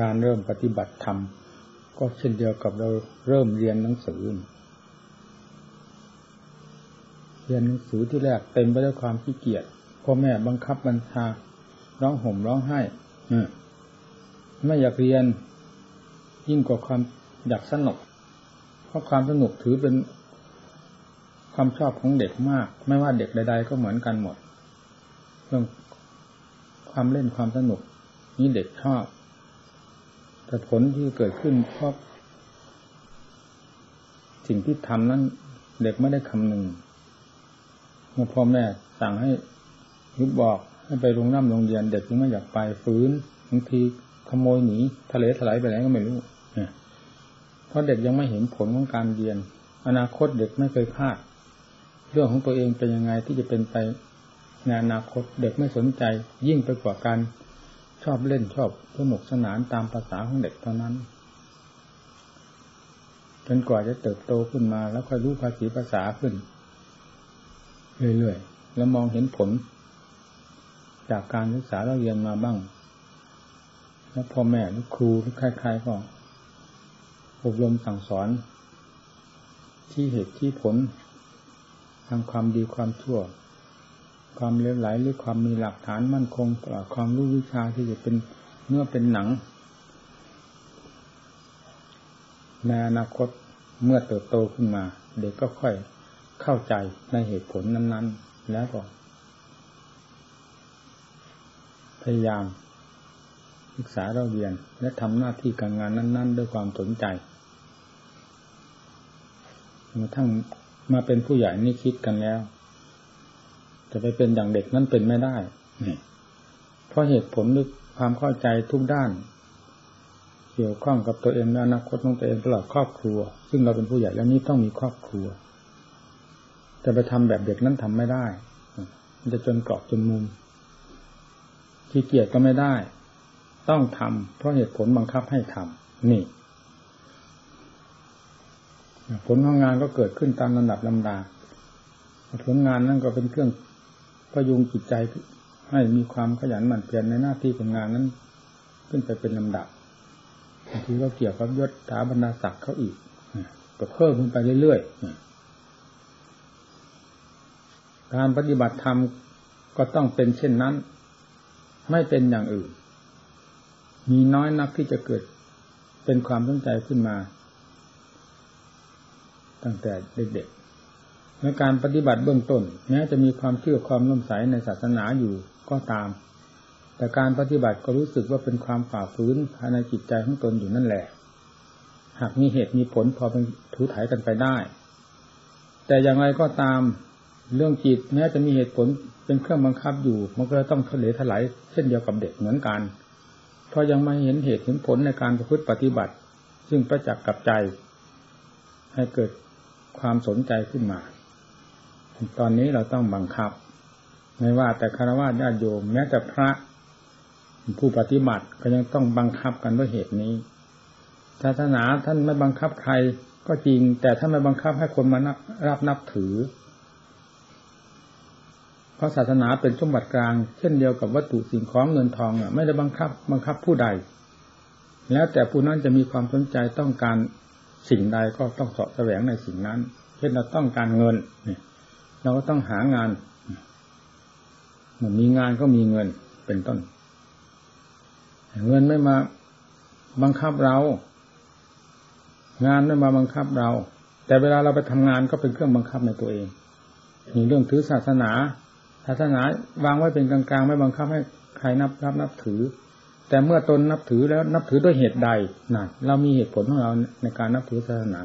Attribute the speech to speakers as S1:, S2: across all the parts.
S1: การเริ่มปฏิบัติธรรม ก็เช่นเดียวกับเราเริ่มเรียนหนังสือ เรียนหนังสือที่แรกเต็มไปด้วยความขี้เกียจพ่อแม่บังคับบัญชาร้องห่มร้องไห้ไม่อยากเรียนยิ่งกว่าความอยากสนุก เพราะความสนุกถือเป็นความชอบของเด็กมาก ไม่ว่าเด็กใด ๆ ก็เหมือนกันหมด เรื่องความเล่นความสนุกนี้เด็กชอบ แต่ผลที่เกิดขึ้นเพราะสิ่งที่ทำนั้น เด็กไม่ได้คำนึงเมื่อพ่อแม่สั่งให้ยุบบอกให้ไปโรงน้ำโรงเรียน เด็กยังไม่อยากไปฟื้นบางทีขโมยหนีทะเลถลายไปไหนก็ไม่รู้เพราะเด็กยังไม่เห็นผลของการเรียน อนาคตเด็กไม่เคยคาด เรื่องของตัวเองเป็นยังไงที่จะเป็นไปในอนาคตเด็กไม่สนใจยิ่งไปกว่าการ ชอบเล่นชอบสนุกสนานตามภาษาของเด็กเท่านั้นจนกว่าจะเติบโตขึ้นมาแล้วค่อยรู้ภาษีภาษาขึ้น เรื่อยๆ แล้วมองเห็นผล จากการศึกษาเราเรียนมาบ้าง แล้วพ่อแม่หรือครูหรือใครๆก็อบรมสั่งสอน ที่เหตุที่ผลทางความดีความชั่ว ความเลวไหลหรือความมีหลักฐานมั่นคงตลอดความรู้วิชาที่จะเป็นเนื้อเป็นหนังในอนาคตเมื่อเติบโตขึ้นมา เด็กก็ค่อยเข้าใจในเหตุผลนั้นๆ แล้วก็ พยายามศึกษาเราเรียน และทำหน้าที่การงานนั้น ๆ ด้วยความสนใจจนกระทั่งมาเป็นผู้ใหญ่นี่คิดกันแล้ว จะไปเป็นอย่างเด็กนั้นเป็นไม่ได้เพราะเหตุผลหรือความเข้าใจทุกด้าน เกี่ยวข้องกับตัวเองในอนาคตของตัวเองตลอดครอบครัว ซึ่งเราเป็นผู้ใหญ่แล้วนี้ต้องมีครอบครัว จะไปทำแบบเด็กนั้นทำไม่ได้ มันจะจนกรอบจนมุมขี้เกียจก็ไม่ได้ ต้องทำเพราะเหตุผลบังคับให้ทำนี่ผลของงานก็เกิดขึ้นตามลำดับลำดา ผลงานนั่นก็เป็นเครื่อง พยุงจิตใจให้มีความขยันหมั่นเพียรในหน้าที่ของงานนั้น ขึ้นไปเป็นลำดับบางทีก็เกี่ยวกับยศถาบรรดาศักดิ์เขาอีกก็เพิ่มขึ้นไปเรื่อยๆการปฏิบัติธรรมก็ต้องเป็นเช่นนั้น ไม่เป็นอย่างอื่น มีน้อยนักที่จะเกิดเป็นความสนใจขึ้นมา ตั้งแต่เด็กๆ ในการปฏิบัติเบื้องต้นแม้จะมีความเชื่อความร่มใสในศาสนาอยู่ก็ตาม แต่การปฏิบัติก็รู้สึกว่าเป็นความฝ่าฝืนภายในจิตใจของตนอยู่นั่นแหละ หากมีเหตุมีผลพอเป็นถูถ่ายกันไปได้ แต่อย่างไรก็ตามเรื่องจิตแม้จะมีเหตุผลเป็นเครื่องบังคับอยู่ มันก็ต้องทะเลถลายเช่นเดียวกับเด็กเหมือนกัน เพราะยังไม่เห็นเหตุเห็นผลในการประพฤติปฏิบัติ ซึ่งประจักษ์กับใจ ให้เกิดความสนใจขึ้นมา ตอนนี้เราต้องบังคับ ไม่ว่าแต่คารวะญาติโยมแม้แต่พระผู้ปฏิบัติก็ยังต้องบังคับกันด้วยเหตุนี้ศาสนาท่านไม่บังคับใครก็จริง แต่ท่านไม่บังคับให้คนมารับนับถือ เพราะศาสนาเป็นสมบัติกลาง เช่นเดียวกับวัตถุสิ่งของเงินทองอะ ไม่ได้บังคับ บังคับผู้ใด แล้วแต่ผู้นั้นจะมีความสนใจต้องการสิ่งใดก็ต้องสอบแสวงในสิ่งนั้น เช่นเราต้องการเงินเนี่ย เราก็ต้องหางานเมื่อมีงานก็มีเงินเป็นต้น เงินไม่มาบังคับเรา งานไม่มาบังคับเรา แต่เวลาเราไปทำงานก็เป็นเครื่องบังคับในตัวเองมีเรื่องถือศาสนา ศาสนาวางไว้เป็นกลางๆ ไม่บังคับให้ใครนับรับนับถือ แต่เมื่อตนนับถือแล้วนับถือด้วยเหตุใดนั่นเรามีเหตุผลของเราในการนับถือศาสนา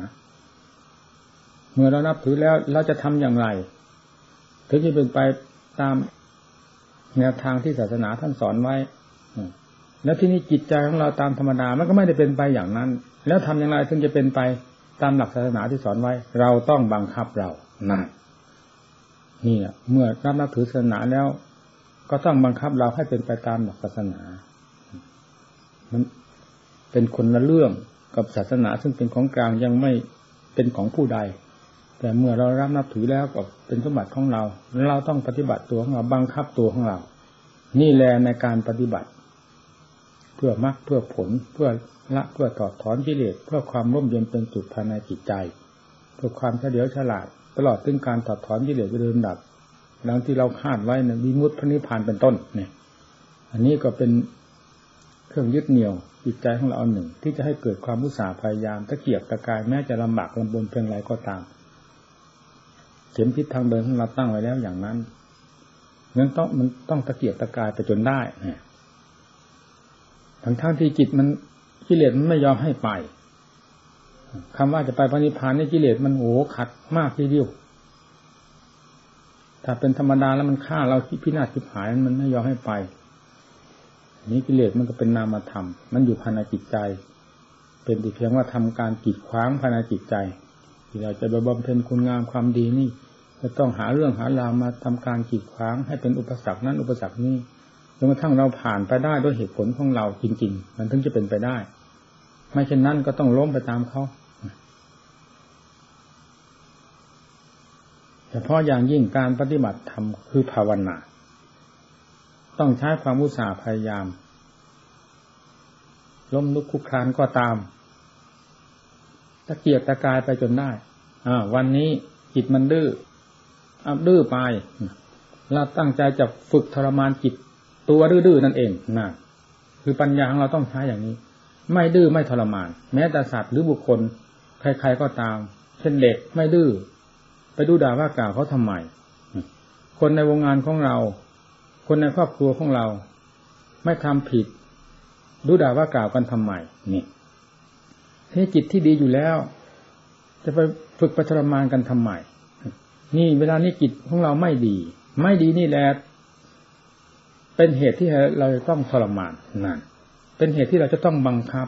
S1: เมื่อเรานับถือแล้วเราจะทำอย่างไร ถึงจะเป็นไปตามแนวทางที่ศาสนาท่านสอนไว้แล้วที่นี้จิตใจของเราตามธรรมดามันก็ไม่ได้เป็นไปอย่างนั้น แล้วทำอย่างไรถึงจะเป็นไปตามหลักศาสนาที่สอนไว้ เราต้องบังคับเรานั่นนี่เมื่อรับนับถือศาสนาแล้ว ก็ต้องบังคับเราให้เป็นไปตามหลักศาสนา มันเป็นคนละเรื่องกับศาสนาซึ่งเป็นของกลางยังไม่เป็นของผู้ใด แต่เมื่อเรารับนับถือแล้วก็เป็นสมบัติของเรา เราต้องปฏิบัติตัวของเราบังคับตัวของเรา นี่แหละในการปฏิบัติ เพื่อมรรคเพื่อผลเพื่อละเพื่อถอดถอนกิเลสเพื่อความร่มเย็นเป็นสุดภายในจิตใจ เพื่อความเฉลียวฉลาด ตลอดถึงการถอดถอนกิเลสโดยลำดับดังที่เราคาดไว้ในวิมุตติพระนิพพานเป็นต้นเนี่ย อันนี้ก็เป็นเครื่องยึดเหนี่ยวจิตใจของเราอันหนึ่ง ที่จะให้เกิดความมุสาพยายามตะเกียบตะกายแม้จะลำบากลำบนเพียงไรก็ตาม เข็มทิศทางเดินของเราตั้งไว้แล้วอย่างนั้นนั้นต้องมันต้องตะเกียบตะกายไปจนได้เนี่ยทั้งทั้งที่จิตมันกิเลสมันไม่ยอมให้ไปคำว่าจะไปพระนิพพานนี่กิเลสมันโอ้ขัดมากทีเดียวถ้าเป็นธรรมดาแล้วมันฆ่าเราพินาศทิพหายมันไม่ยอมให้ไปนี้กิเลสมันก็เป็นนามธรรม มันอยู่ภายในจิตใจ เป็นแต่เพียงว่าทำการกีดขวางภายในจิตใจ ที่เราจะไปบำเพ็ญคุณงามความดีนี่ จะต้องหาเรื่องหาราวมาทำการกีดขวาง ให้เป็นอุปสรรคนั้นอุปสรรคนี้จนกระทั่งเราผ่านไปได้ด้วยเหตุผลของเราจริง ๆ มันถึงจะเป็นไปได้ ไม่เช่นนั้นก็ต้องล้มไปตามเขาเฉพาะอย่างยิ่งการปฏิบัติธรรมคือภาวนา ต้องใช้ความอุตสาห์พยายามล้มลุกคุกคลานก็ตาม ตะเกียกตะกายไปจนได้อ่าวันนี้จิตมันดื้อเอาดื้อไปเราตั้งใจจะฝึกทรมานจิตตัวดื้อๆนั่นเองนะคือปัญญาของเราต้องใช้อย่างนี้ ไม่ดื้อไม่ทรมาน แม้แต่สัตว์หรือบุคคล ใครๆก็ตาม เช่นเด็กไม่ดื้อไปดูด่าว่ากล่าวเขาทำไมคนในวงงานของเรา คนในครอบครัวของเรา ไม่ทำผิด ดูด่าว่ากล่าวกันทำไมนี่ ที่จิตที่ดีอยู่แล้ว จะไปฝึกประทรมานกันทำไมนี่เวลานี้จิตของเราไม่ดี ไม่ดีนี่แหละเป็นเหตุที่เราจะต้องทรมานนั่นเป็นเหตุที่เราจะต้องบังคับ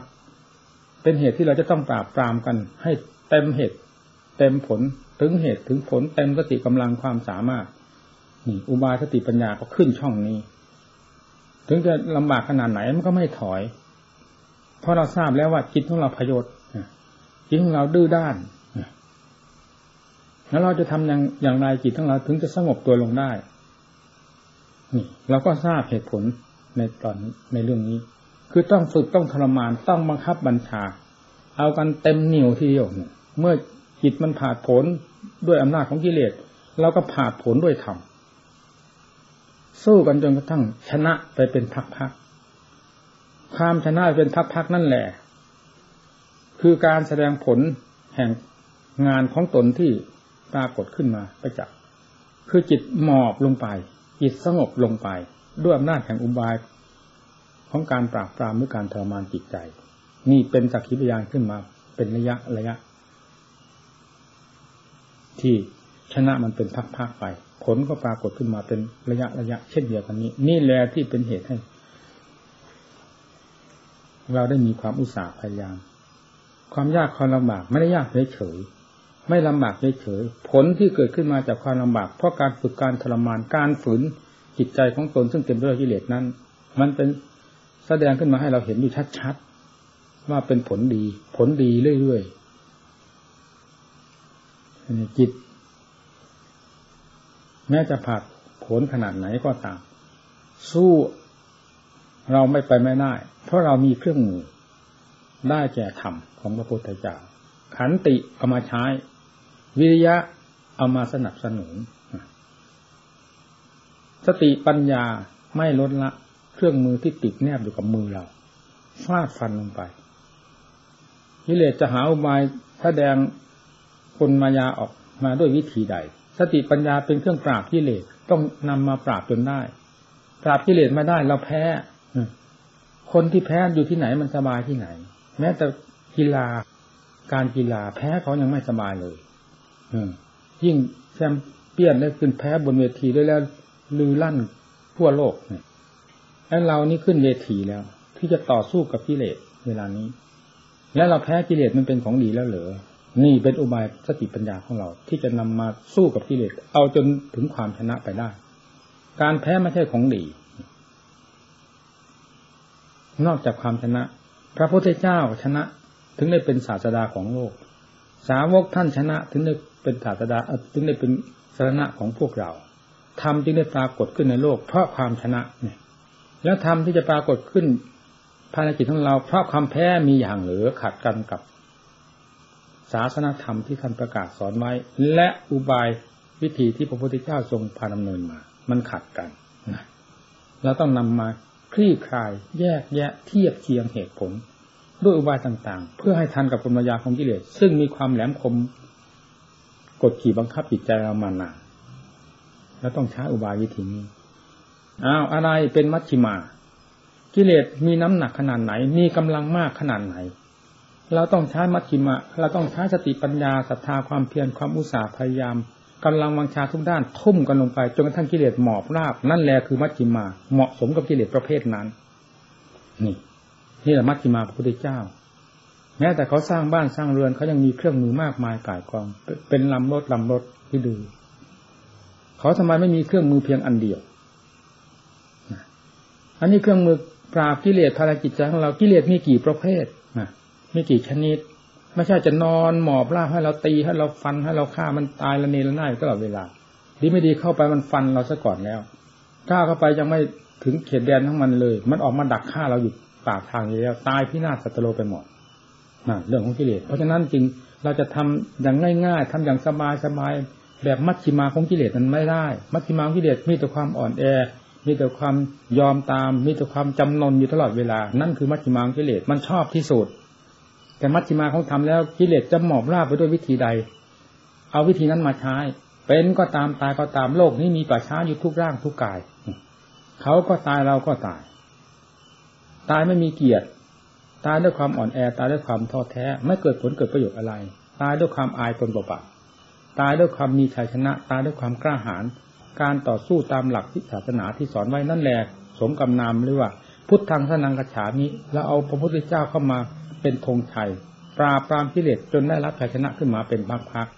S1: เป็นเหตุที่เราจะต้องปราบปรามกัน ให้เต็มเหตุ เต็มผลถึงเหตุถึงผลเต็มสติกำลังความสามารถนี่อุบายสติปัญญาก็ขึ้นช่องนี้ ถึงจะลำบากขนาดไหนมันก็ไม่ถอย เพราะเราทราบแล้วว่าจิตของเราพยศจิตของเราดื้อด้านแล้วเราจะทำอย่างอย่างไรจิตของเราถึงจะสงบตัวลงได้ นี่ เราก็ทราบเหตุผลในตอนในเรื่องนี้ คือต้องฝึกต้องทรมานต้องบังคับบัญชา เอากันเต็มเหนียวทีเดียวเมื่อจิตมันผ่าผลด้วยอำนาจของกิเลสเราก็ผ่าผลด้วยธรรมสู้กันจนกระทั่งชนะไปเป็นพักๆ ความชนะเป็นพักๆนั่นแหละ คือการแสดงผลแห่งงานของตนที่ปรากฏขึ้นมาประจักษ์คือจิตหมอบลงไป จิตสงบลงไป ด้วยอำนาจแห่งอุบาย ของการปราบปรามหรือการทรมานจิตใจ นี่เป็นสักขีพยานขึ้นมา เป็นระยะระยะ ที่ชนะมันเป็นพักๆไป ผลก็ปรากฏขึ้นมาเป็นระยะระยะ เช่นเดียวกันนี้ นี่แหละที่เป็นเหตุให้ เราได้มีความอุตสาห์พยายาม ความยากความลำบากไม่ได้ยากเฉยๆไม่ลำบากเฉยๆผลที่เกิดขึ้นมาจากความลำบาก เพราะการฝึกการทรมานการฝืนจิตใจของตนซึ่งเต็มด้วยกิเลสนั้น มันเป็นแสดงขึ้นมาให้เราเห็นอยู่ชัดๆว่าเป็นผลดี ผลดีเรื่อยๆจิต แม้จะผัดผลขนาดไหนก็ตามสู้ เราไม่ไปไม่ได้ เพราะเรามีเครื่องมือได้แก่ธรรมของพระพุทธเจ้า ขันติเอามาใช้ วิริยะเอามาสนับสนุน สติปัญญาไม่ลดละ เครื่องมือที่ติดแนบอยู่กับมือเราฟาดฟันลงไปกิเลสจะหาอุบายแสดงคนมายาออกมาด้วยวิธีใด สติปัญญาเป็นเครื่องปราบกิเลสต้องนำมาปราบจนได้ ปราบกิเลสมาได้เราแพ้ คนที่แพ้อยู่ที่ไหนมันสบายที่ไหน แม้แต่กีฬาการกีฬาแพ้เขายังไม่สบายเลยยิ่งแชมเปี้ยนได้ขึ้นแพ้บนเวทีด้วยแล้วลือลั่นทั่วโลกเนี่ยแล้วเรานี่ขึ้นเวทีแล้ว ที่จะต่อสู้กับกิเลสเวลานี้ แล้วเราแพ้กิเลสมันเป็นของดีแล้วเหรอนี่เป็นอุบายสติปัญญาของเรา ที่จะนำมาสู้กับกิเลสเอาจนถึงความชนะไปได้ การแพ้ไม่ใช่ของดี นอกจากความชนะ พระพุทธเจ้าชนะ ถึงได้เป็นศาสดาของโลก สาวกท่านชนะ ถึงได้เป็นศาสดาถึงได้เป็นสาระของพวกเราธรรมจึงได้ปรากฏขึ้นในโลก เพราะความชนะเนี่ย แล้วธรรมที่จะปรากฏขึ้นภายในจิตของเราเพราะความแพ้มีอย่างหรือขัดกันกับ ศาสนธรรมที่ท่านประกาศสอนไว้ และอุบายวิธีที่พระพุทธเจ้าทรงพาดำเนินมา มันขัดกันนะเราต้องนำมา คลี่คลาย แยกแยะเทียบเคียงเหตุผล ด้วยอุบายต่างๆ เพื่อให้ทันกับกลมายาของกิเลสซึ่งมีความแหลมคมกดขี่บังคับจิตใจเรามานานแล้วต้องใช้อุบายวิธีนี้อ้าวอะไรเป็นมัชชิมา กิเลสมีน้ำหนักขนาดไหน มีกำลังมากขนาดไหน เราต้องใช้มัชชิมา เราต้องใช้สติปัญญาศรัทธาความเพียรความอุตสาห์พยายาม กำลังวังชาทุกด้านทุ่มกันลงไปจนกระทั่งกิเลสหมอบราบ นั่นแหละคือมัชชิมา เหมาะสมกับกิเลสประเภทนั้น นี่ นี่แหละมัชชิมาพระพุทธเจ้า แม้แต่เขาสร้างบ้านสร้างเรือนเขายังมีเครื่องมือมากมายก่ายกอง เป็นลำรถลำรถที่ดูเขาทำไมไม่มีเครื่องมือเพียงอันเดียวอันนี้เครื่องมือปราบกิเลสภารกิจใจของเรากิเลสมีกี่ประเภทมีกี่ชนิด ไม่ใช่จะนอนหมอบล่าให้เราตีให้เราฟันให้เราฆ่ามันตายละเนระนาดตลอดเวลา ดีไม่ดีเข้าไปมันฟันเราซะก่อนแล้วก้าเข้าไปยังไม่ถึงเขตแดนทั้งมันเลย มันออกมาดักฆ่าเราอยู่ปากทางนี้แล้วตายพินาศสัตโลไปหมดนะเรื่องของกิเลส เพราะฉะนั้นจริงเราจะทำอย่างง่าย ๆทำอย่างสบายสบายแบบมัชชิมาของกิเลสนั้นไม่ได้ มัชชิมาของกิเลสมีแต่ความอ่อนแอ มีแต่ความยอมตาม มีแต่ความจำนนอยู่ตลอดเวลา นั่นคือมัชชิมาของกิเลส มันชอบที่สุด แต่มัชชิมาของทำแล้วกิเลสจะหมอบราบไปด้วยวิธีใด เอาวิธีนั้นมาใช้ เป็นก็ตามตายก็ตามโลกนี้มีป่าช้าอยู่ทุกร่างทุกกาย เขาก็ตายเราก็ตาย ตายไม่มีเกียรติ ตายด้วยความอ่อนแอตายด้วยความท้อแท้ ไม่เกิดผลเกิดประโยชน์อะไร ตายด้วยความอายตนเปล่าตายด้วยความมีชัยชนะ ตายด้วยความกล้าหาญการต่อสู้ตามหลักที่ศาสนาที่สอนไว้นั่นแหละสมกำนามหรือว่า พุทธังสนังกระฉามิแล้วเอาพระพุทธเจ้าเข้ามา เป็นธงชัยปราปรามกิเลสจนได้รับชัยชนะขึ้นมาเป็นพัก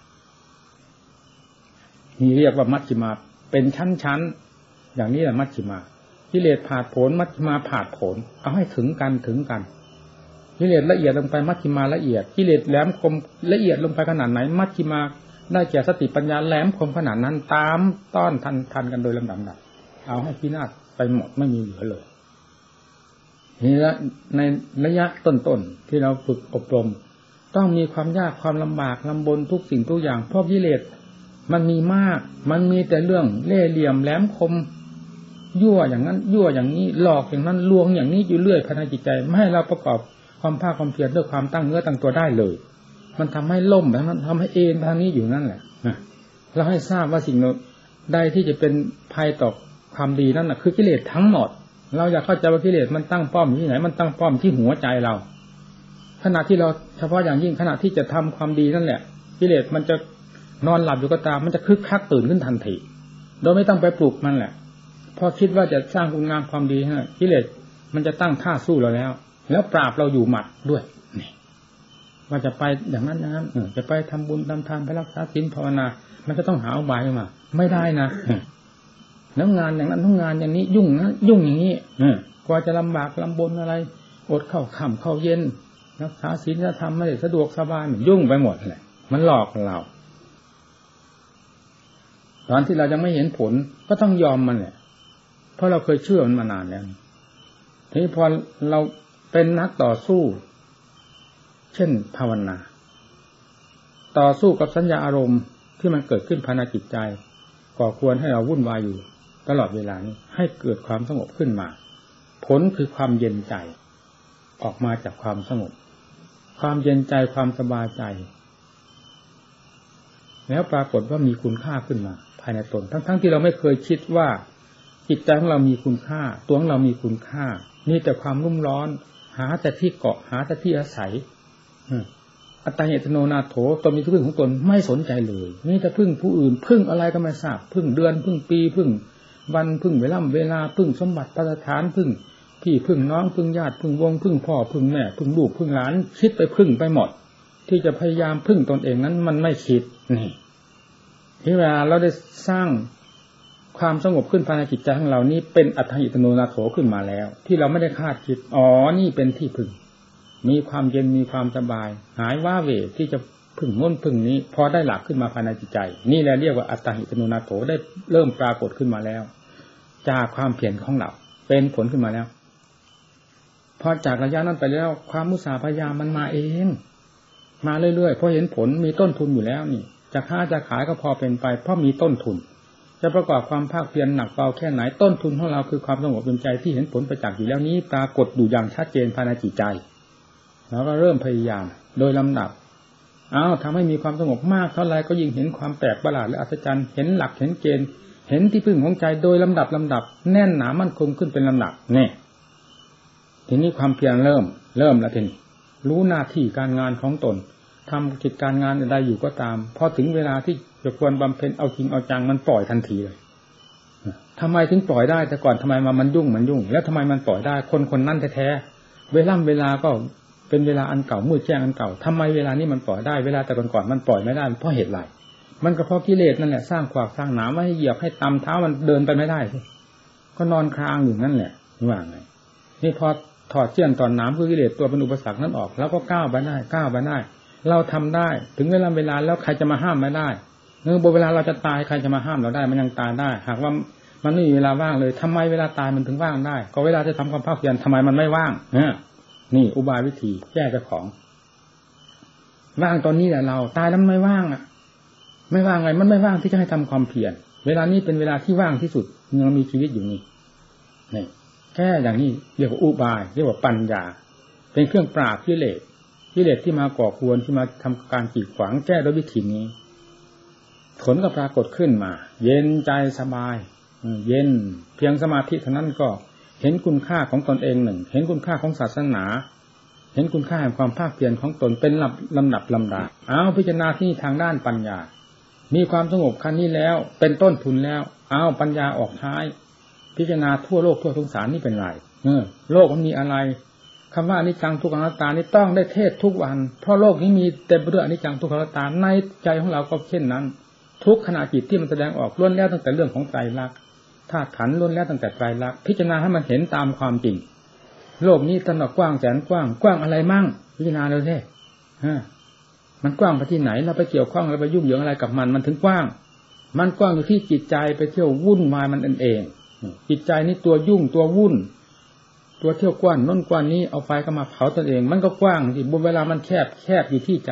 S1: ๆนี่เรียกว่ามัชฌิมาเป็นชั้นๆอย่างนี้แหละมัชฌิมากิเลสผาดผลมัชฌิมาผาดผล เอาให้ถึงกันถึงกันกิเลสละเอียดลงไปมัชฌิมาละเอียดกิเลสแหลมคมละเอียดลงไปขนาดไหน มัชฌิมาได้แก่สติปัญญาแหลมคมขนาดนั้นตามต้อนทันทันกันโดยลำดับเอาให้พินาศไปหมดไม่มีเหลือเลย นี่ละในระยะต้นๆที่เราฝึกอบรม ต้องมีความยากความลำบากลำบนทุกสิ่งทุกอย่างเพราะกิเลสมันมีมาก มันมีแต่เรื่องเล่ห์เหลี่ยมแหลมคม ยั่วอย่างนั้น ยั่วอย่างนี้หลอกอย่างนั้นลวงอย่างนี้อยู่เรื่อยภายในจิตใจไม่ให้เราประกอบความภาคความเพียรด้วยความตั้งเนื้อตั้งตัวได้เลย มันทำให้ล่มแบบนั้นทำให้เอ็นทางนี้อยู่นั่นแหละเราให้ทราบว่าสิ่งใดที่จะเป็นภัยต่อความดีนั่นนะคือกิเลสทั้งหมด เราอยากเข้าใจว่ากิเลสมันตั้งป้อมที่ไหน มันตั้งป้อมที่หัวใจเรา ขณะที่เราเฉพาะอย่างยิ่งขณะที่จะทำความดีนั่นแหละ กิเลสมันจะนอนหลับอยู่ก็ตามมันจะคึกคักตื่นขึ้นทันทีโดยไม่ต้องไปปลุกมันแหละ พอคิดว่าจะสร้างคุณงามความดีฮะกิเลสมันจะตั้งท่าสู้เราแล้ว แล้วปราบเราอยู่หมัดด้วยนี่ว่าจะไปอย่างนั้นนะจะไปทำบุญทำทานไปรักษาศีลภาวนา มันจะต้องหาอุบายมา ไม่ได้นะ แล้วงานอย่างนั้นทั้งงานอย่างนี้ยุ่งนะยุ่งอย่างนี้กว่าจะลำบากลำบนอะไร อดเข้าค่ำเข้าเย็นรักษาศีลธรรมไม่ได้สะดวกสบายมันยุ่งไปหมดเลยมันหลอกเราตอนที่เรายังไม่เห็นผลก็ต้องยอมมันแหละเพราะเราเคยเชื่อมันมานานแล้วทีนี้พอเราเป็นนักต่อสู้ เช่นภาวนา ต่อสู้กับสัญญาอารมณ์ที่มันเกิดขึ้นภายในจิตใจก่อควรให้เราวุ่นวายอยู่ ตลอดเวลานี้ให้เกิดความสงบขึ้นมา ผลคือความเย็นใจ ออกมาจากความสงบ ความเย็นใจความสบายใจ แล้วปรากฏว่ามีคุณค่าขึ้นมา ภายในตน ทั้งๆทที่เราไม่เคยคิดว่าจิตใจของเรามีคุณค่า ตัวของเรามีคุณค่ามีแต่ความรุ่มร้อน หาแต่ที่เกาะหาแต่ที่อาศัยอัตตาเหตโนนาโถตนมีที่พึ่งของตนไม่สนใจเลยนี่จะพึ่งผู้อื่น พึ่งอะไรก็ไม่ทราบ พึ่งเดือน พึ่งปี พึ่ง วันพึ่งเวลาเวลาพึ่งสมบัติประฐานพึ่งพี่พึ่งน้องพึ่งญาติพึ่งวงพึ่งพ่อพึ่งแม่พึ่งลูกพึ่งหลาน คิดไปพึ่งไปหมด ที่จะพยายามพึ่งตนเองนั้น มันไม่คิดนี่ที่เวลาเราได้สร้างความสงบขึ้นภายในจิตใจของเรานี้เป็นอัตถิตโนนาโถขึ้นมาแล้ว ที่เราไม่ได้คาดคิดอ๋อนี่เป็นที่พึ่ง มีความเย็นมีความสบาย หายว่าเวที่จะพึ่งง้นพึ่งนี้ พอได้หลักขึ้นมาภายในจิตใจ นี่แหละเรียกว่าอัตตาหิตนุนาโถได้เริ่มปรากฏขึ้นมาแล้ว จากความเพียรของเรา เป็นผลขึ้นมาแล้วพอจากระยะนั้นไปแล้วความมุสาพยายามมันมาเอง มาเรื่อยๆเพราะเห็นผลมีต้นทุนอยู่แล้วนี่จะค้าจะขายก็พอเป็นไปเพราะมีต้นทุน จะประกอบความภาคเพียรหนักเบาแค่ไหนต้นทุนของเราคือความสงบเป็นใจที่เห็นผลประจักษ์อยู่แล้วนี้ปรากฏอยู่อย่างชัดเจนภายในจิตใจแล้วก็เริ่มพยายาม โดยลำดับอ้าวทำให้มีความสงบมากเท่าไรก็ยิ่งเห็นความแปลกประหลาดและอัศจรรย์เห็นหลักเห็นเกณฑ์ เห็นที่พึ่งของใจโดยลำดับลำดับ แน่นหนามั่นคงขึ้นเป็นลำดับเนี่ยทีนี้ความเพียรเริ่ม เริ่มแล้วทีนี้รู้หน้าที่การงานของตนทำกิจการงานใดอยู่ก็ตามพอถึงเวลาที่จะควรบำเพ็ญเอาจริงเอาจังมันปล่อยทันทีเลยทำไมถึงปล่อยได้แต่ก่อนทำไมมามันยุ่งมันยุ่ง แล้วทำไมมันปล่อยได้ คนคนนั้นแท้ๆเวลาเวลาก็เป็นเวลาอันเก่ามืดแจ้งอันเก่าทำไมเวลานี้มันปล่อยได้เวลาแต่ก่อนๆมันปล่อยไม่ได้เพราะเหตุไร มันก็เพราะกิเลสนั่นแหละสร้างขวากสร้างหนามไม่ให้เหยียบให้ตำเท้ามันเดินไปไม่ได้ก็นอนคลางอยู่นั่นแหละว่าไงนี่พอถอดเชือกตอนน้ำคือกิเลสตัวเป็นอุปสรรคนั้นออก แล้วก็ก้าวไปได้ก้าวไปได้ เราทำได้ ถึงเวลาเวลาแล้วใครจะมาห้ามไม่ได้เมื่อเวลาเราจะตายใครจะมาห้ามเราได้ มันยังตายได้ หากว่ามันไม่มีเวลาว่างเลยทำไมเวลาตายมันถึงว่างได้ ก็เวลาจะทำความภาคเพียรทำไมมันไม่ว่างเนี่ยนี่อุบายวิธีแก้เจ้าของ ว่างตอนนี้แหละเราตายแล้วไม่ว่างอะ ไม่ว่างไงมันไม่ว่างที่จะให้ทำความเพียรเวลานี้เป็นเวลาที่ว่างที่สุดยังมีชีวิตอยู่นี่นี่แค่อย่างนี้เรียกว่าอุบาย เรียกว่าปัญญา เป็นเครื่องปราบกิเลสกิเลสที่มาก่อควรที่มาทำการกีดขวางแก้ด้วยวิธีนี้ ผลก็ปรากฏขึ้นมา เย็นใจสบายเย็นเพียงสมาธิเท่านั้นก็เห็นคุณค่าของตนเองหนึ่ง เห็นคุณค่าของศาสนา เห็นคุณค่าแห่งความภาคเพียรของตนเป็นลำลำดับลำดาเอาพิจารณาที่ทางด้านปัญญา มีความสงบขั้นนี้แล้ว เป็นต้นทุนแล้ว เอาปัญญาออกท้าย พิจารณาทั่วโลกทั่วสงสารนี่เป็นไรเออ โลกมันมีอะไรคำว่าอนิจจังทุกขังนัตตานี่ต้องได้เทศทุกวัน เพราะโลกนี้มีเต็มไปด้วยอนิจจังทุกขังนัตตาในใจของเราก็เช่นนั้น ทุกขณะจิตที่มันแสดงออกล้วนแล้วตั้งแต่เรื่องของใจรักธาตุขันล้วนแล้วตั้งแต่ไตรลักษณ์พิจารณาให้มันเห็นตามความจริง โลกนี้ตลอดกว้างแสนกว้างกว้างอะไรมั่ง พิจารณาเลยเท่ฮะ มันกว้างไปที่ไหนเราไปเกี่ยวข้องเราไปยุ่งเหยิงอะไรกับมัน มันถึงกว้าง มันกว้างอยู่ที่จิตใจไปเที่ยววุ่นวายมันเองจิตใจนี่ตัวยุ่งตัววุ่น ตัวเที่ยวกว้านน้นกว้านนี้เอาไฟก็มาเผาตนเอง มันก็กว้างที่บนเวลามันแคบแคบอยู่ที่ใจ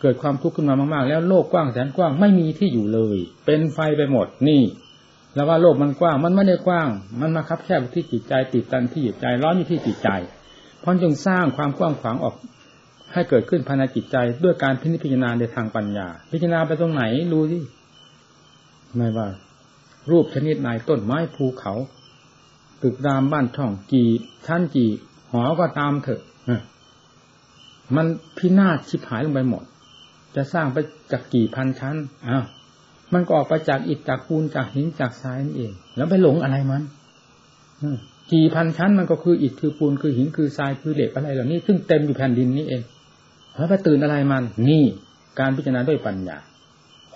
S1: เกิดความทุกข์ขึ้นมามากๆ แล้วโลกกว้างแสนกว้างไม่มีที่อยู่เลย เป็นไฟไปหมดนี่ แล้วว่าโลกมันกว้างมันไม่ได้กว้าง มันมาคับแคบที่จิตใจติดตันที่จิตใจร้อนอยู่ที่จิตใจเพราะจึงสร้างความกว้างขวางออก ให้เกิดขึ้นภายในจิตใจด้วยการพิจารณาในทางปัญญา พิจารณาไปตรงไหนรู้ที่ไม่ว่า รูปชนิดไหนต้นไม้ภูเขาตึกรามบ้านช่องกี่ชั้นกี่หอก็ตามเถอะมันพินาศชิบหายลงไปหมด จะสร้างไปจากกี่พันชั้นอ้าวมันก็ออกไปจากอิฐจากปูนจากหินจากทรายนั่นเอง แล้วไปหลงอะไรมันกี่พันชั้นมันก็คืออิฐคือปูนคือหินคือทรายคือเหล็กอะไรเหล่านี้ ซึ่งเต็มอยู่แผ่นดินนี้เอง แล้วไปตื่นอะไรมัน นี่การพิจารณาด้วยปัญญา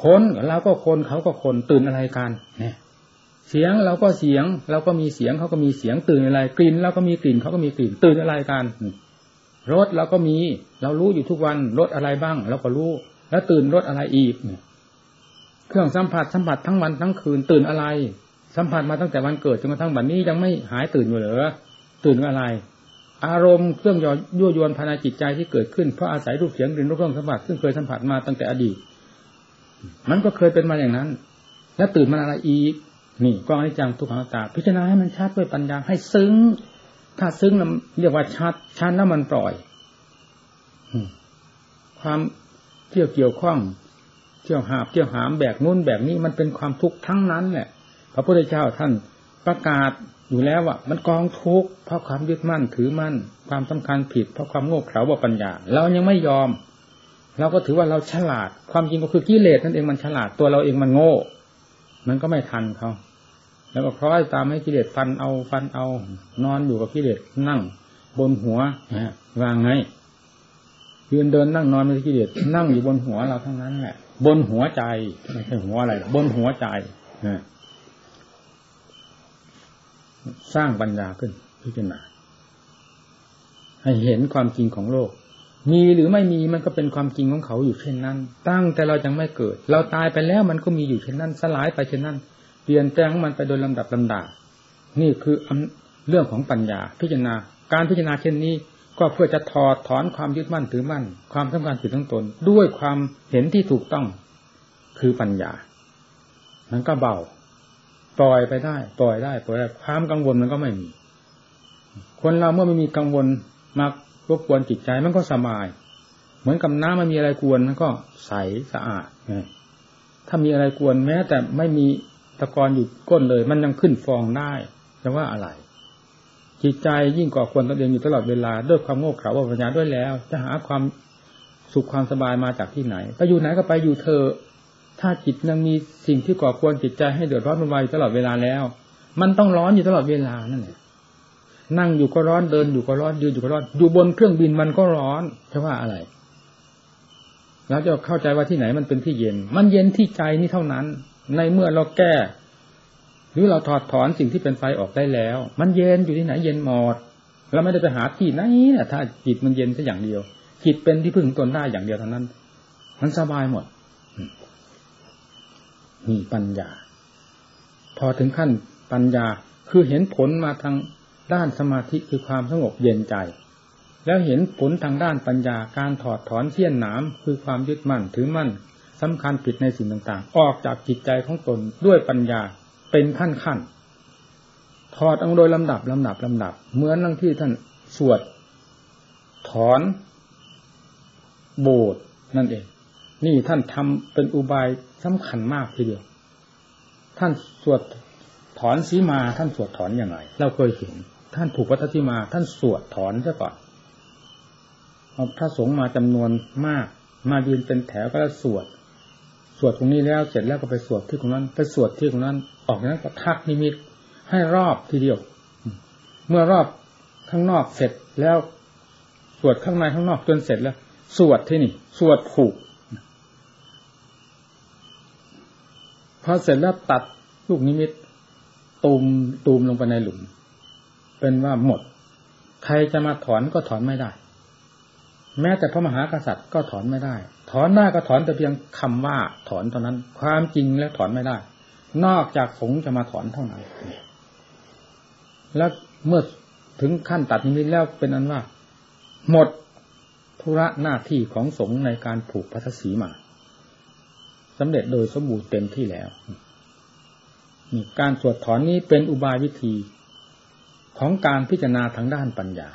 S1: คนเราก็คนเขาก็คนตื่นอะไรกันเนี่ยเสียงเราก็เสียงเราก็มีเสียงเขาก็มีเสียงตื่นอะไรกลิ่นเราก็มีกลิ่นเขาก็มีกลิ่น ตื่นอะไรกันรสเราก็มี เรารู้อยู่ทุกวันรสอะไรบ้างเราก็รู้ แล้วตื่นรสอะไรอีกเนี่ยเครื่องสัมผัสสัมผัสทั้งวันทั้งคืน ตื่นอะไร สัมผัสมาตั้งแต่วันเกิดจนกระทั่งบัดนนี้ยังไม่หายตื่นอยู่เหรอตื่นอะไร อารมณ์เครื่องยั่วยวนภายในจิตใจที่เกิดขึ้นเพราะอาศัยรูปเสียงกลิ่นรสเครื่องสัมผัสซึ่งเคยสัมผัสมาตั้งแต่อดีต มันก็เคยเป็นมาอย่างนั้น แล้วตื่นมาอะไรอีกนี่กองอนิจจังทุกขังตา พิจารณาให้มันชัดด้วยปัญญาให้ซึ้ง ถ้าซึ้งเรียกว่าชัดชัดแล้วมันปล่อยความเที่ยวเกี่ยวข้อง เที่ยวหาบเที่ยวหามแบกนู้นแบกนี้มันเป็นความทุกข์ทั้งนั้นแหละพระพุทธเจ้าท่าน ประกาศอยู่แล้วว่ามันกองทุกข์เพราะความยึดมั่นถือมั่น ความสำคัญผิด เพราะความโง่เขลาว่ปัญญา เรายังไม่ยอม เราก็ถือว่าเราฉลาด ความจริงก็คือกิเลสนั่นเองมันฉลาดตัวเราเองมันโง่ มันก็ไม่ทันเขาแล้วก็คล้อยตามให้กิเลสฟันเอาฟันเอา นอนอยู่กับกิเลสนั่ง บนหัววางไงยืนเดินนั่งนอนมีกิเลสนั่งอยู่บนหัวเราทั้งนั้นแหละบนหัวใจไม่ใช่หัวอะไรบนหัวใจ สร้างปัญญาขึ้น พิจารณาให้เห็นความจริงของโลก มีหรือไม่มีมันก็เป็นความจริงของเขาอยู่เช่นนั้น ตั้งแต่เรายังไม่เกิด เราตายไปแล้วมันก็มีอยู่เช่นนั้น สลายไปเช่นนั้น เปลี่ยนแปลงมันไปโดยลำดับลำดา นี่คือเรื่องของปัญญา พิจารณา การพิจารณาเช่นนี้ ก็เพื่อจะถอดถอนความยึดมั่นถือมั่น ความสำคัญผิดทั้งตน ด้วยความเห็นที่ถูกต้อง คือปัญญามันก็เบา ปล่อยไปได้ ปล่อยได้ปล่อยได้ความกังวลมันก็ไม่มี คนเราเมื่อไม่มีกังวลมารบกวนจิตใจมันก็สบาย เหมือนกับน้ำมันมีอะไรกวนมันก็ใสสะอาดถ้ามีอะไรกวนแม้ แต่ไม่มีตะกอนอยู่ก้นเลย มันยังขึ้นฟองได้จะว่าอะไร จิตใจยิ่งก่อควรตนเองอยู่ตลอดเวลาด้วยความโง่เขลาปัญญาด้วยแล้ว จะหาความสุขความสบายมาจากที่ไหน ไปอยู่ไหนก็ไปอยู่เธอ ถ้าจิตยังมีสิ่งที่ก่อควรจิตใจให้เดือดร้อนมันวายตลอดเวลาแล้ว มันต้องร้อนอยู่ตลอดเวลานั่นแหละนั่งอยู่ก็ร้อนเดินอยู่ก็ร้อนยืนอยู่ก็ร้อนอยู่บนเครื่องบินมันก็ร้อนจะว่าอะไรแล้วจะเข้าใจว่าที่ไหนมันเป็นที่เย็น มันเย็นที่ใจนี่เท่านั้น ในเมื่อเราแก้ หรือเราถอดถอนสิ่งที่เป็นไฟออกได้แล้ว มันเย็นอยู่ที่ไหนเย็นหมดเราไม่ได้ไปหาที่ไหนนะถ้าจิตมันเย็นแค่อย่างเดียว จิตเป็นที่พึ่งตนได้อย่างเดียวเท่านั้น มันสบายหมด มีปัญญา พอถึงขั้นปัญญาคือเห็นผลมาทางด้านสมาธิคือความสงบเย็นใจ แล้วเห็นผลทางด้านปัญญาการถอดถอนเสี้ยนหนามคือความยึดมั่นถือมั่นสำคัญผิดในสิ่งต่างๆ ออกจากจิตใจของตนด้วยปัญญาเป็นขั้นขั้นถอดเอาโดยลำดับลำดับลำดับ เหมือนนั่งที่ท่านสวด ถอน โบสนั่นเอง นี่ท่านทำเป็นอุบายสำคัญมากทีเดียว ท่านสวดถอนสีมา ท่านสวดถอนอย่างไรเราเคยเห็น ท่านผูกวัตถิมา ท่านสวดถอนซะก่อนเอาพระสงฆ์มาจำนวนมาก มายืนเป็นแถวก็สวด สวดตรงนี้แล้วเสร็จแล้วก็ไปสวดที่ตรงนั้น ไปสวดที่ตรงนั้น ออกนั้นก็ทักนิมิตให้รอบทีเดียว เมื่อรอบข้างนอกเสร็จแล้ว สวดข้างในข้างนอกจนเสร็จแล้ว สวดที่นี่ สวดผูก พอเสร็จแล้วตัดลูกนิมิตตูมตูมลงไปในหลุม เป็นว่าหมด ใครจะมาถอนก็ถอนไม่ได้ แม้แต่พระมหากษัตริย์ก็ถอนไม่ได้ ถอนได้ก็ถอนแต่เพียงคำว่าถอนเท่านั้น ความจริงแล้วถอนไม่ได้ นอกจากสงจะมาถอนเท่านั้น แล้วเมื่อถึงขั้นตัดนิมิตแล้วเป็นอันว่า หมดธุระหน้าที่ของสงฆ์ในการผูกพัทสีมา สำเร็จโดยสมบูรณ์เต็มที่แล้วการสวดถอนนี้เป็นอุบายวิธีของการพิจารณาทางด้านปัญญา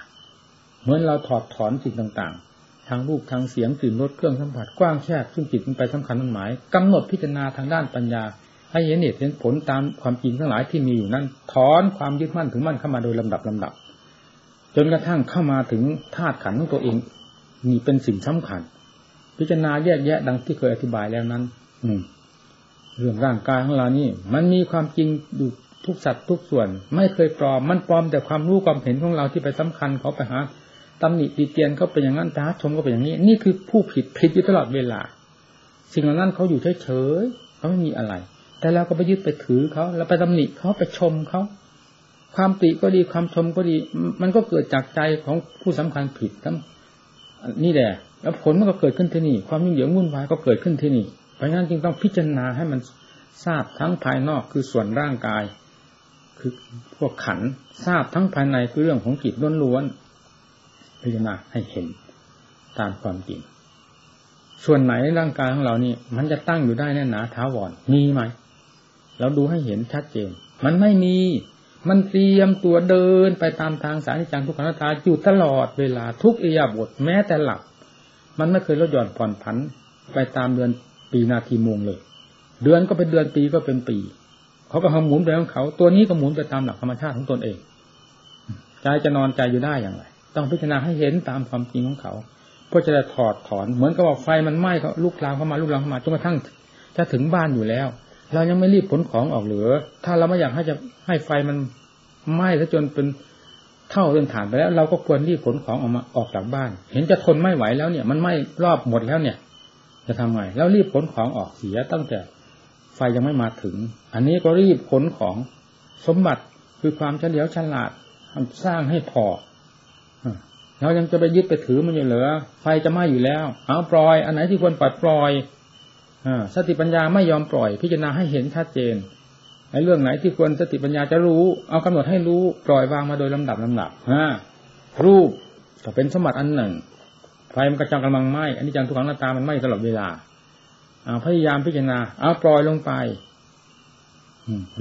S1: เหมือนเราถอดถอนสิ่งต่างๆ ทางรูปทางเสียงกลิ่นรสเครื่องสัมผัสกว้างแคบซึ่งจิตมันไปสำคัญมันหมายกำหนดพิจารณาทางด้านปัญญา ให้เห็นเหตุเห็นผลตามความจริงทั้งหลายที่มีอยู่นั้นถอนความยึดมั่นถึงมั่นเข้ามาโดยลำดับลำดับ จนกระทั่งเข้ามาถึงธาตุขันธ์ของตัวเองนี่เป็นสิ่งสำคัญ พิจารณาแยกแยะดังที่เคยอธิบายแล้วนั้น เรื่องร่างกายของเรานี่ มันมีความจริงอยู่ทุกสัตว์ทุกส่วน ไม่เคยปลอม มันปลอมแต่ความรู้ความเห็นของเราที่ไปสำคัญเขาไปหาตำหนิตีเตียนเขาเป็นอย่างนั้นตาชมก็เป็นอย่างนี้ นี่คือผู้ผิดผิดอยู่ตลอดเวลา สิ่งเหล่านั้นเขาอยู่เฉยๆเขาไม่มีอะไร แต่เราก็ไปยึดไปถือเขาแล้วไปตำหนิเขาไปชมเขาความติก็ดีความชมก็ดี มันก็เกิดจากใจของผู้สำคัญผิดทั้งนี่แหละแล้วผลมันก็เกิดขึ้นที่นี่ ความยิ่งเหยืองวุ่นวายก็เกิดขึ้นที่นี่ เพราะฉะนั้นจึงต้องพิจารณาให้มันทราบทั้งภายนอกคือส่วนร่างกาย คือพวกขันทราบทั้งภายในคือเรื่องของจิตล้วนๆพิจารณาให้เห็นตามความจริงส่วนไหนร่างกายของเรานี่ มันจะตั้งอยู่ได้แน่หนาท้าวรมีไหมเราดูให้เห็นชัดเจน มันไม่มี มันเตรียมตัวเดินไปตามทางสายจังทุกขันตาอยู่ตลอดเวลาทุกอิยาบทแม้แต่หลับ มันไม่เคยลดหย่อนผ่อนผัน ไปตามเดือน ปีนาทีโมงเลย เดือนก็เป็นเดือนปีก็เป็นปีเขาก็ทำหมุนไปของเขา ตัวนี้ก็หมุนไปตามหลักธรรมชาติของตนเองใจจะนอนใจอยู่ได้อย่างไร ต้องพิจารณาให้เห็นตามความจริงของเขาเพื่อจะได้ถอดถอน เหมือนกับว่าไฟมันไหม้เขาลุกลามเข้ามาลุกลามเข้ามาจนกระทั่งจะถึงบ้านอยู่แล้ว เรายังไม่รีบขนของออกเหลือ ถ้าเราไม่อยากให้จะให้ไฟมันไหม้ซะจนเป็นเท่าเดินฐานไปแล้ว เราก็ควรรีบขนของออกมาออกจากบ้าน เห็นจะทนไม่ไหวแล้วเนี่ย มันไหม้รอบหมดแล้วเนี่ย จะทำไงแล้วรีบขนของออกเสียตั้งแต่ไฟยังไม่มาถึง อันนี้ก็รีบขนของสมบัติคือความเฉลียวฉลาดสร้างให้พอเรายังจะไปยึดไปถือมันอยู่เหลือไฟจะไหม้อยู่แล้ว เอาปล่อย อันไหนที่ควรปล่อยปล่อยอสติปัญญาไม่ยอมปล่อย พิจารณาให้เห็นชัดเจนในเรื่องไหนที่ควรสติปัญญาจะรู้ เอากำหนดให้รู้ปล่อยวางมาโดยลำดับลำดับฮะรูปก็เป็นสมบัติอันหนึ่ง ไฟมันกระจังกำลังไหมอันนี้จังทุกขังหน้าตามันไหมตลอดเวลาอาพยายามพิจารณาเอาปล่อยลงไป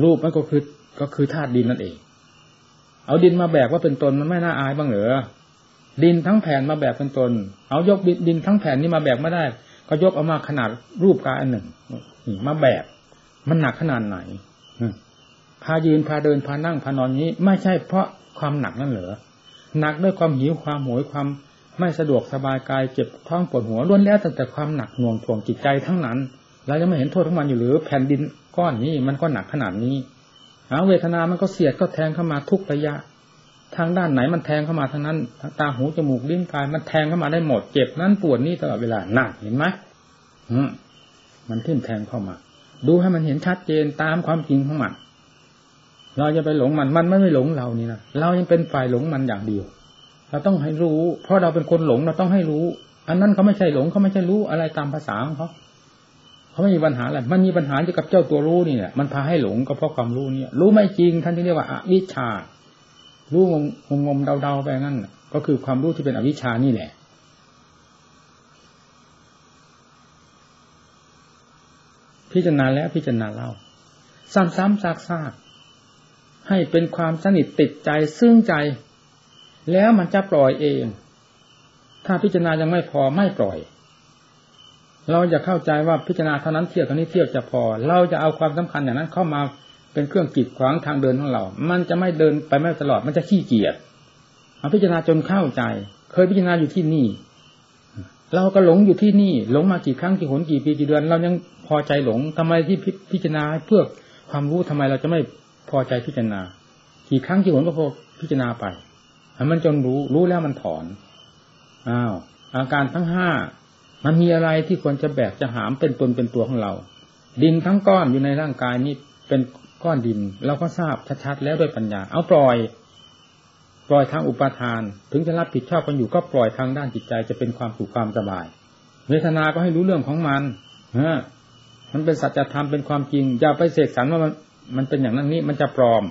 S1: รูปมันก็คือก็คือธาตุดินนั่นเอง เอาดินมาแบกว่าเป็นตนมันไม่น่าอายบ้างเหรอดินทั้งแผ่นมาแบกเป็นตน เอายกดินทั้งแผ่นนี้มาแบกไม่ได้ ก็ยกเอามาขนาดรูปกายอันหนึ่งมาแบกมันหนักขนาดไหนพายืนพาเดินพานั่งพานอนนี้ ไม่ใช่เพราะความหนักนั่นเหรอหนักด้วยความหิวความโหยความ ไม่สะดวกสบายกายเจ็บท้องปวดหัวล้วนแล้วตั้งแต่ความหนักหน่วงถ่วงจิตใจทั้งนั้นเรายังไม่เห็นโทษของมันอยู่หรือแผ่นดินก้อนนี้มันก็หนักขนาดนี้เอาเวทนามันก็เสียดก็แทงเข้ามาทุกระยะ ทางด้านไหนมันแทงเข้ามาทางนั้น ตาหูจมูกลิ้นกายมันแทงเข้ามาได้หมดเจ็บนั้นปวดนี่ตลอดเวลาหนักเห็นไหมมันทิ่มแทงเข้ามา ดูให้มันเห็นชัดเจนตามความจริงของมันเราจะไปหลงมันมันไม่ไม่หลงเรานี่นะเรายังเป็นฝ่ายหลงมันอย่างเดียว เราต้องให้รู้ เพราะเราเป็นคนหลงเราต้องให้รู้ อันนั้นเขาไม่ใช่หลงเขาไม่ใช่รู้อะไรตามภาษาของเขาเขาไม่มีปัญหาอะไรมันมีปัญหาเกี่ยวกับเจ้าตัวรู้นี่แหละมันพาให้หลงก็เพราะความรู้เนี่ย รู้ไม่จริงท่านที่เรียกว่าอวิชชา รู้งงงมเดาๆไปงั้นก็คือความรู้ที่เป็นอวิชชานี่แหละพิจารณาแล้วพิจารณาเล่า ซ้ำๆซากๆให้เป็นความสนิทติดใจซึ่งใจ แล้วมันจะปล่อยเอง ถ้าพิจารณายังไม่พอไม่ปล่อย เราจะเข้าใจว่าพิจารณาเท่านั้นเที่ยวเท่านี้เที่ยวจะพอ เราจะเอาความสำคัญอย่างนั้นเข้ามาเป็นเครื่องกีดขวางทางเดินของเรา มันจะไม่เดินไปไม่ตลอด มันจะขี้เกียจเอาพิจารณาจนเข้าใจ เคยพิจารณาอยู่ที่นี่ เราก็หลงอยู่ที่นี่ หลงมากี่ครั้งกี่หนกี่ปีกี่เดือน เรายังพอใจหลงทำไมที่พิจารณาเพื่อความรู้ทำไมเราจะไม่พอใจพิจารณา กี่ครั้งกี่หนก็พอพิจารณาไป มันจนรู้ รู้แล้วมันถอน อ้าว อาการทั้งห้า มันมีอะไรที่ควรจะแบกจะหามเป็นตนเป็นตัวของเรา ดินทั้งก้อนอยู่ในร่างกายนี้เป็นก้อนดิน เราก็ทราบชัดๆแล้วด้วยปัญญา เอาปล่อย ปล่อยทางอุปทาน ถึงจะรับผิดชอบกันอยู่ก็ปล่อยทางด้านจิตใจจะเป็นความสุขความสบาย เวทนาก็ให้รู้เรื่องของมันฮะมันเป็นสัจธรรมเป็นความจริงอย่าไปเสกสรรว่ามันมันเป็นอย่างนั้นนี้มันจะปลอม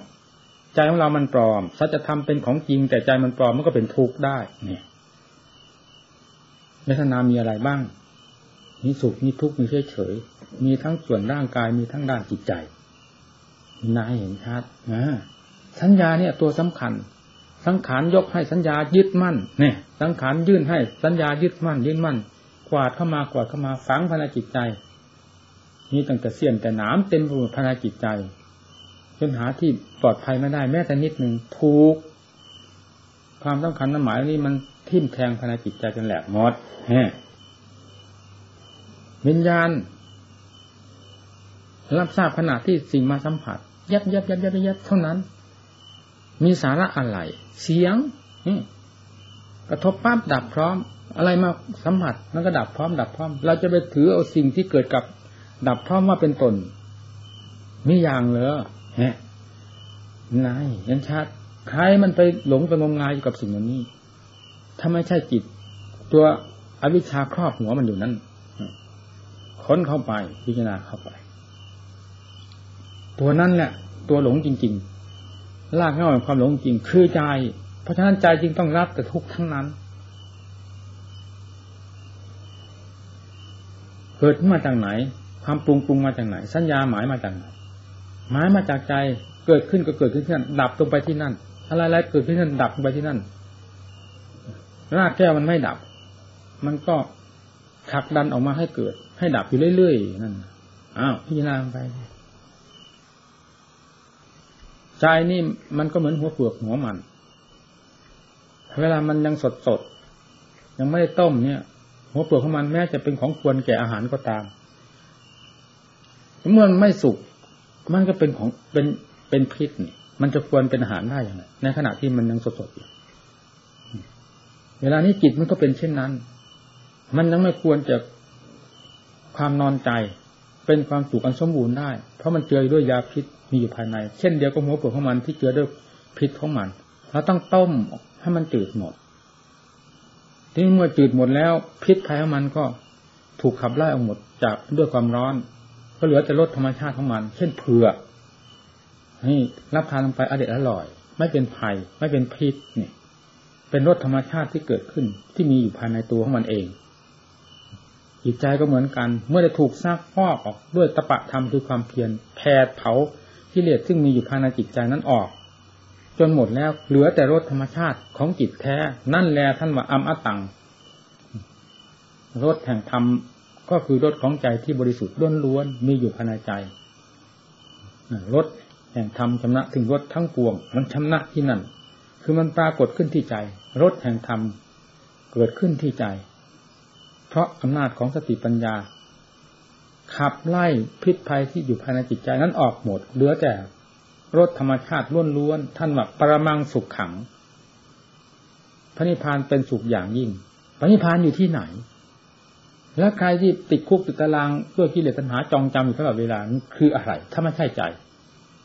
S1: ใจของเรามันปลอมสัจธรรมเป็นของจริง แต่ใจมันปลอมมันก็เป็นทุกข์ได้ เนี่ยเวทนามีอะไรบ้าง มีสุขมีทุกข์มีเฉยเฉยมีทั้งส่วนร่างกายมีทั้งด้านจิตใจนายเห็นชัดนะสัญญาเนี่ย ตัวสำคัญ สังขารยกให้สัญญายึดมั่นเนี่ยสังขารยื่นให้สัญญายึดมั่นยึดมั่น กวาดเข้ามากวาดเข้ามาฝังภายในจิตใจมีตั้งแต่เสี้ยนแต่หนามเต็มไปหมดภายในจิตใจ นหาที่ปลอดภัยไม่ได้แม้แต่นิดหนึ่งถูกความสำคัญนั้นหมายนี้มันทิ่มแทงภายในจิตใจจนแหลกหมดฮวิญญาณ รับทราบขณะที่สิ่งมาสัมผัส ยับยับยับยับยับเท่านั้น มีสาระอะไร เสียงกระทบปั๊บดับพร้อม อะไรมาสัมผัสมันก็ดับพร้อม ดับพร้อม เราจะไปถือเอาสิ่งที่เกิดกับ ดับพร้อมว่าเป็นตนมีอย่างเหรอ ฮะนายยันชัดใครมันไปหลงไปงมงายอยู่กับสิ่งนี้ ถ้าไม่ใช่จิต ตัวอวิชชาครอบหัวมันอยู่นั้นค้นเข้าไปพิจารณาเข้าไป ตัวนั้นแหละตัวหลงจริง ๆ ลากเงาของความหลงจริง คือใจ เพราะฉะนั้นใจจริงต้องรับแต่ทุกข์ทั้งนั้น เกิดมาจากไหน ความปรุงปรุงมาจากไหน สัญญาหมายมาจากไหน หมายมาจากใจเกิดขึ้นก็เกิดขึ้นที่นั่นดับลงไปที่นั่นอะไรๆเกิดขึ้นที่นั่นดับลงไปที่นั่นรากแก้วมันไม่ดับ มันก็ขักดันออกมาให้เกิด ให้ดับอยู่เรื่อยๆนั่นอ้าวพิจารณาไปใจนี่มันก็เหมือนหัวเปลือกหัวมัน เวลามันยังสดสดยังไม่ได้ต้มเนี่ย หัวเปลือกของมันแม้จะเป็นของควรแก่อาหารก็ตามเมื่อมันไม่สุก มันก็เป็นของเป็นเป็นพิษนี่มันจะควรเป็นอาหารได้อย่างไรในขณะที่มันยังสดๆอยู่เวลานี้จิตมันก็เป็นเช่นนั้น มันยังไม่ควรจะความนอนใจ เป็นความสุขอันสมบูรณ์ได้ เพราะมันเจือด้วยยาพิษมีอยู่ภายใน เช่นเดียวกับหัวปวดของมันที่เจือด้วยพิษของมันเราต้องต้มให้มันจืดหมด ที่เมื่อจืดหมดแล้ว พิษภายของมันก็ถูกขับไล่ออกหมดจากด้วยความร้อน ก็เหลือแต่รสธรรมชาติของมัน เช่นเผือกนี่รับทานลงไปอเด็ดอร่อย ไม่เป็นภัยไม่เป็นพิษนี่เป็นรสธรรมชาติที่เกิดขึ้น ที่มีอยู่ภายในตัวของมันเองจิตใจก็เหมือนกัน เมื่อได้ถูกซักฟอกออกด้วยตะปะธรรมคือความเพียรแผดเผากิเลสซึ่งมีอยู่ภายในจิตใจนั้นออก จนหมดแล้วเหลือแต่รสธรรมชาติของจิตแท้ นั่นแหละท่านว่าอัมอตังรสแห่งธรรม ก็คือรสของใจที่บริสุทธิ์ล้วนๆมีอยู่ภายในใจรสแห่งธรรมชำนะถึงรสทั้งปวง มันชำนะที่นั่น คือมันปรากฏขึ้นที่ใจรสแห่งธรรมเกิดขึ้นที่ใจ เพราะอำนาจของสติปัญญา ขับไล่พิษภัยที่อยู่ภายในจิตใจนั้นออกหมด เหลือแต่รสธรรมชาติล้วนๆท่านว่าปรมังสุขขัง พระนิพพานเป็นสุขอย่างยิ่ง พระนิพพานอยู่ที่ไหน และใครที่ติดคุกติดตารางด้วยกิเลสตัณหาจองจำอยู่ตลอดเวลาคืออะไร ถ้าไม่ใช่ใจ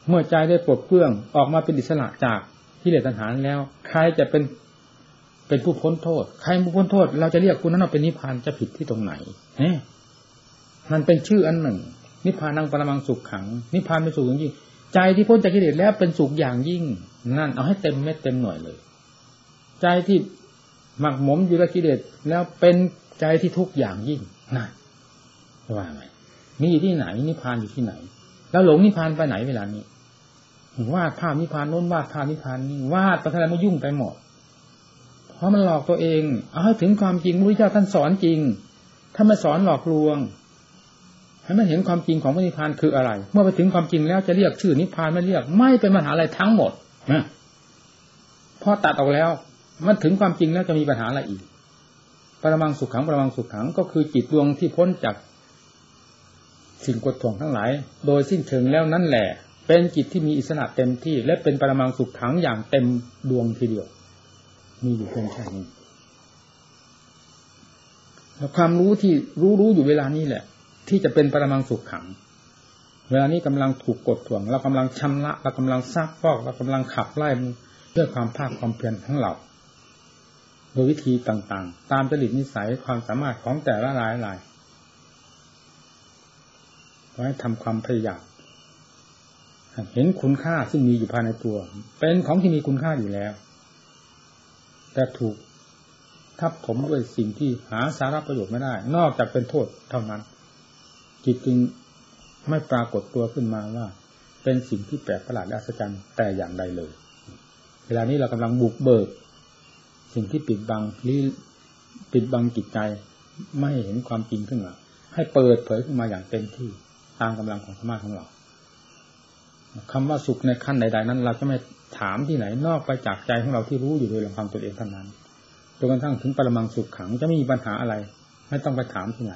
S1: เมื่อใจได้ปลดเปลื้องออกมาเป็นอิสระจากกิเลสตัณหาแล้ว ใครจะเป็นเป็นผู้พ้นโทษ ใครผู้พ้นโทษ เราจะเรียกคุณนั้นว่าเป็นนิพพานจะผิดที่ตรงไหนเนี่ยมันเป็นชื่ออันหนึ่ง นิพพานังปรมังสุขขัง นิพพานเป็นสุขอย่างยิ่ง ใจที่พ้นจากกิเลสแล้วเป็นสุขอย่างยิ่ง นั่นเอาให้เต็มเม็ดเต็มหน่วยเลย ใจที่หมักหมมอยู่กับกิเลสแล้วเป็น ใจที่ทุกอย่างยิ่งนั่นว่าไงมีอยู่ที่ไหนนิพพานอยู่ที่ไหน แล้วหลงนิพพานไปไหนเวลานี้วาดภาพนิพพานโน้นวาดภาพนิพพานนี่วาดไปอะไรมายุ่งไปหมดเพราะมันหลอกตัวเองเอาให้ถึงความจริงพระพุทธเจ้าท่านสอนจริงถ้าไม่สอนหลอกลวงให้มันเห็นความจริงของพระนิพพานคืออะไร เมื่อไปถึงความจริงแล้วจะเรียกชื่อนิพพานไม่เรียก ไม่เป็นปัญหาอะไรทั้งหมดนะพอตัดออกแล้ว มันถึงความจริงแล้วจะมีปัญหาอะไรอีก ปรมังสุขขังปรมังสุขขังก็คือจิตดวงที่พ้นจากสิ่งกดท่วงทั้งหลาย โดยสิ้นเชิงแล้วนั่นแหละ เป็นจิตที่มีอิสระเต็มที่ และเป็นปรมังสุขขังอย่างเต็มดวงทีเดียว มีอยู่เพียงแค่นี้แล้วความรู้ที่รู้รู้อยู่เวลานี้แหละ ที่จะเป็นปรมังสุขขัง เวลานี้กำลังถูกกดถ่วง เรากำลังชำระเรากำลังซักฟอกเรากำลังขับไล่ด้วยความภาคความเพียรทั้งเรา โดยวิธีต่างๆ ตามจริตนิสัยความสามารถของแต่ละรายรายไว้ทำความพยายามเห็นคุณค่าซึ่งมีอยู่ภายในตัว เป็นของที่มีคุณค่าอยู่แล้ว แต่ถูกทับถมด้วยสิ่งที่หาสาระประโยชน์ไม่ได้ นอกจากเป็นโทษเท่านั้น จิตจึงไม่ปรากฏตัวขึ้นมาว่า เป็นสิ่งที่แปลกประหลาดและอัศจรรย์แต่อย่างใดเลย เวลานี้เรากำลังบุกเบิก สิ่งที่ปิดบังหรือปิดบังจิตใจ ไม่เห็นความจริงขึ้นมาให้เปิดเผยขึ้นมาอย่างเต็มที่ตามกำลังของธรรมะของเราคำว่าสุขในขั้นใด ๆ นั้น เราจะไม่ถามที่ไหนนอกไปจากใจของเราที่รู้อยู่โดยลำพังตัวเองเท่านั้นจนกระทั่งถึงปรมังสุขขังจะไม่มีปัญหาอะไร ไม่ต้องไปถามที่ไหน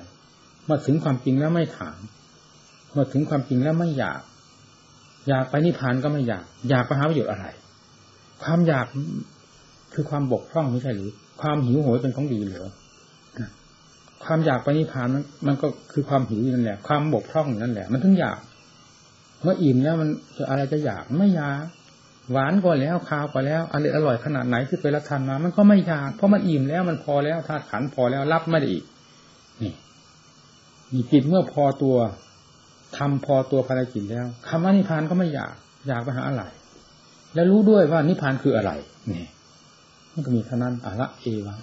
S1: เมื่อถึงความจริงแล้วไม่ถามเมื่อถึงความจริงแล้วไม่อยาก อยากไปนิพพานก็ไม่อยาก อยากไปหาประโยชน์อะไร ความอยาก คือความบกพร่องไม่ใช่หรือ ความหิวโหยเป็นของดีเหรือความอยากไปนิพพานมันมันก็คือความหิวนั่นแหละ ความบกพร่องนั่นแหละ มันถึงอยาก เมื่ออิ่มแล้วมันจะอะไรจะอยากไม่อยาก หวานก็แล้วคาวก็แล้วอร่อยอร่อยขนาดไหนที่ไปรับทานมา มันก็ไม่อยาก เพราะมันอิ่มแล้วมันพอแล้วธาตุขันพอแล้วรับไม่ได้อีกนี่มีจิตเมื่อพอตัวทำพอตัวภารกิจแล้วคำว่านิพพานก็ไม่อยาก อยากไปหาอะไร แล้วรู้ด้วยว่านิพพานคืออะไรนี่ มันก็มีเท่านั้นอะละเอวะ